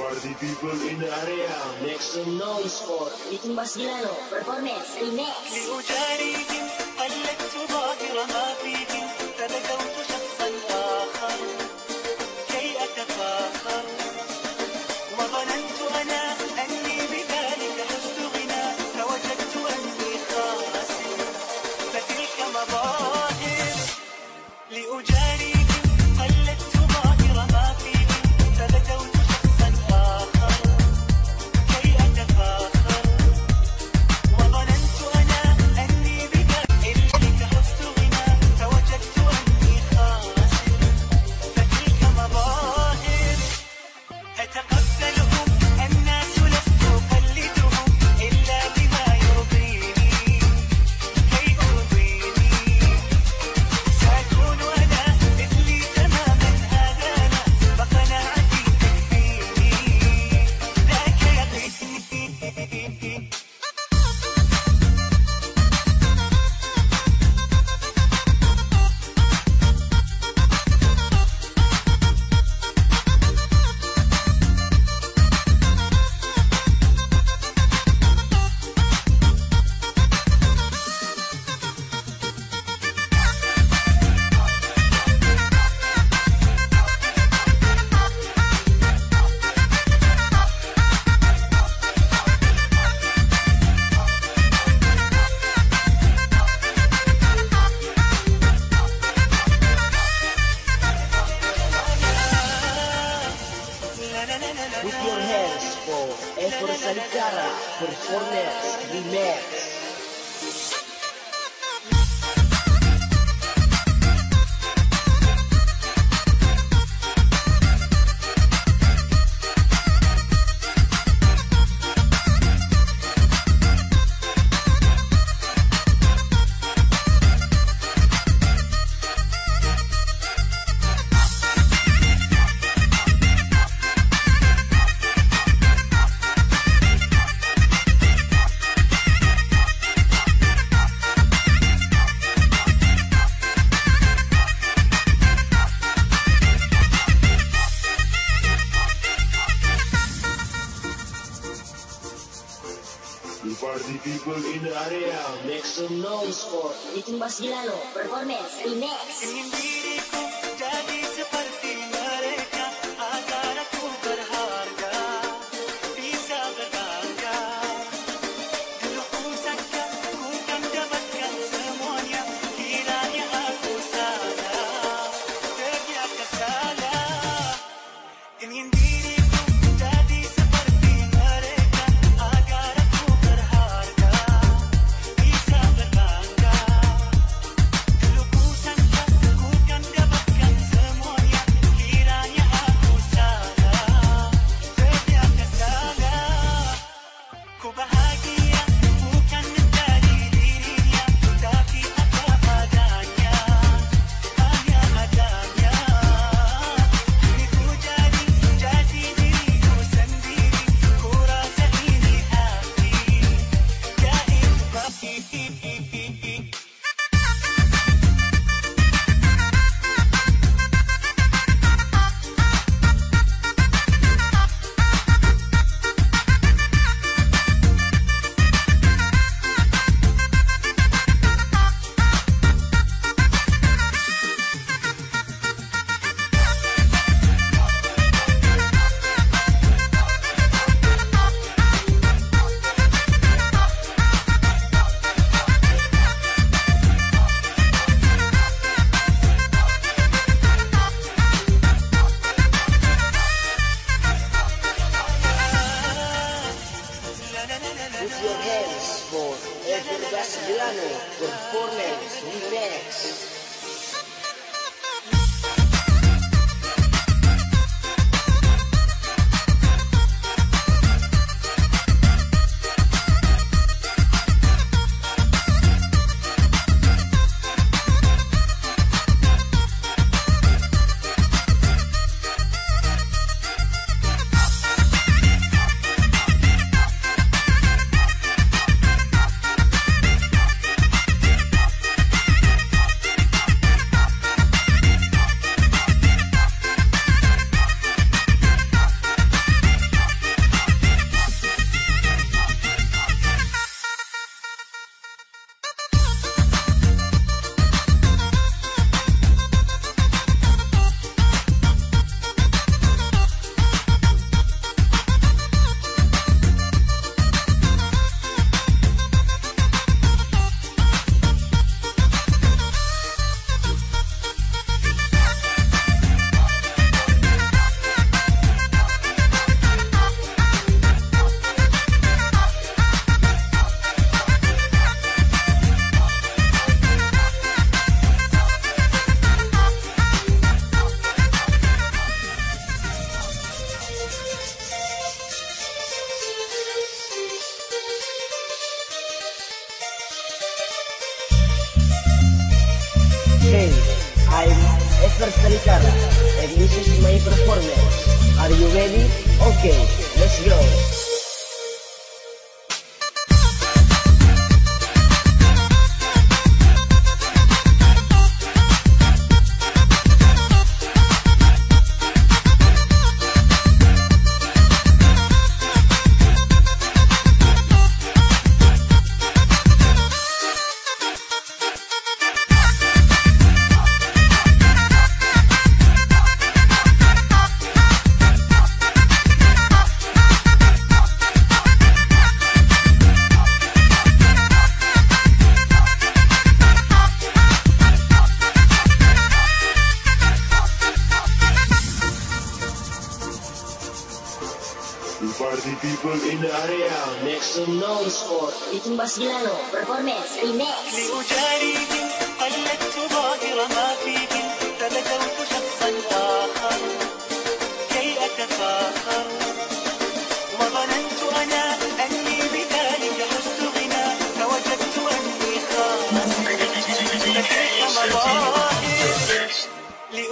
Party people in the area. Make some noise for Itin Basgilano. Performance remix. with your hands for Efor Sankara performance remix.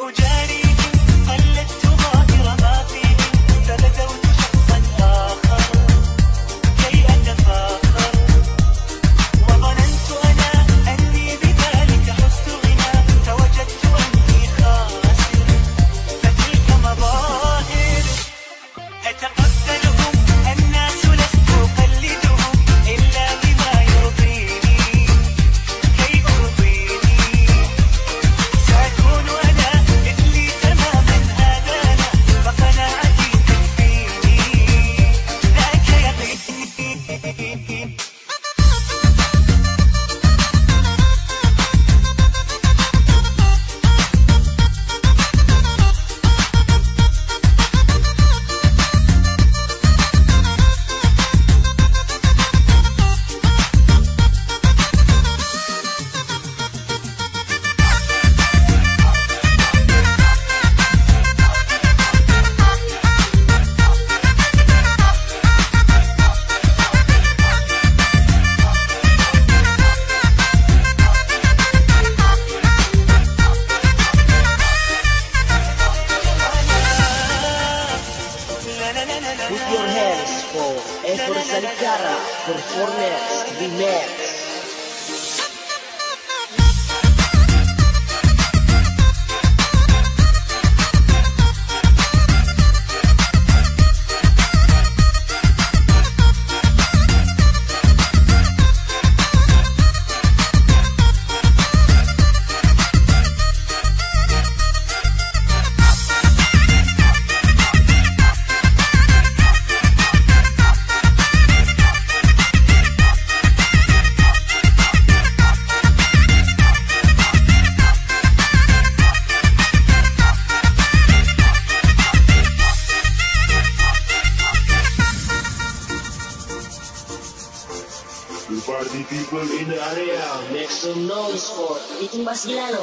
لأجاريك Bikin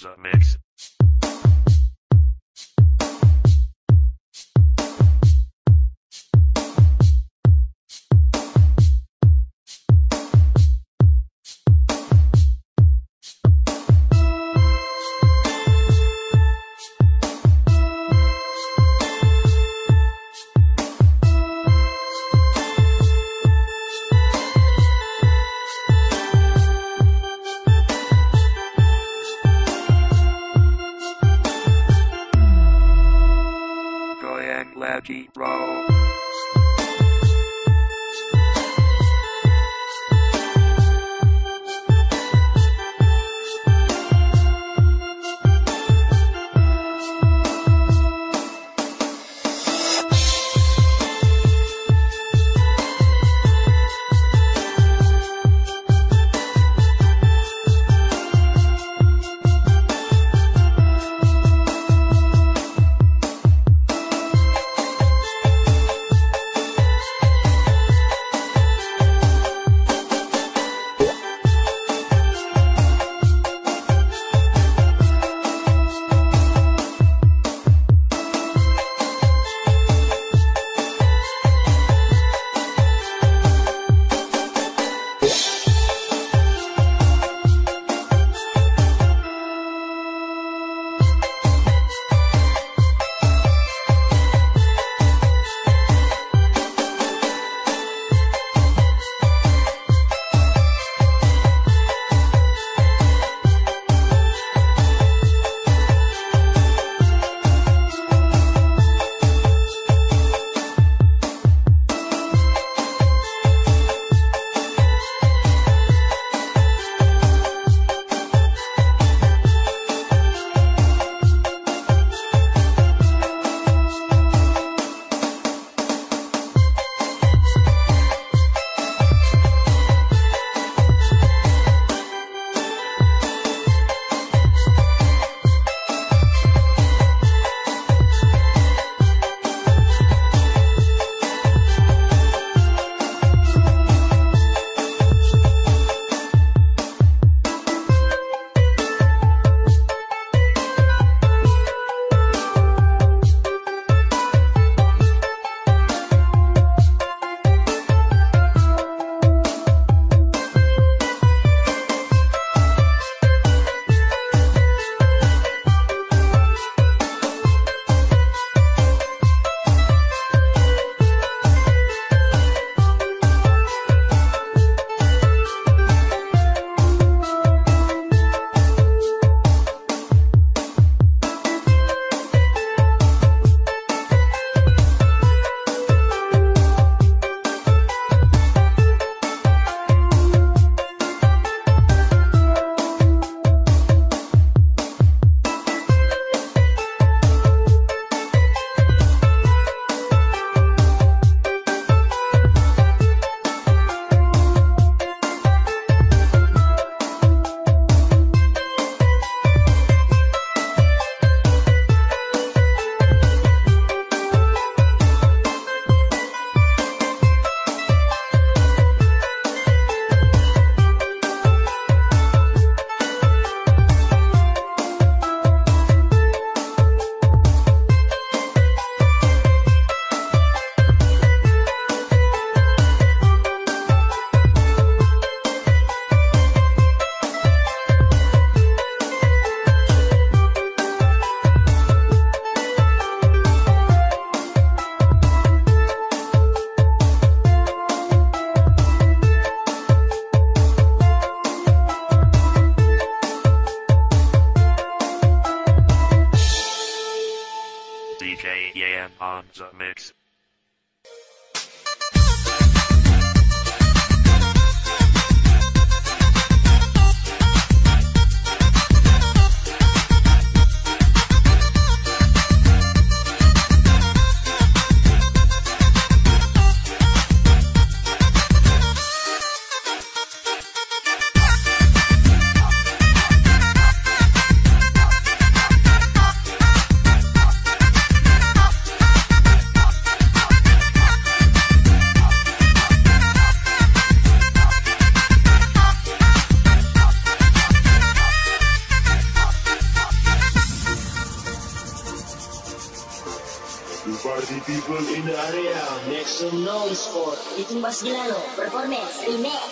The mix. Goyang Laji Zoom Noise itu Ditunggu Bilalo Performance Remix.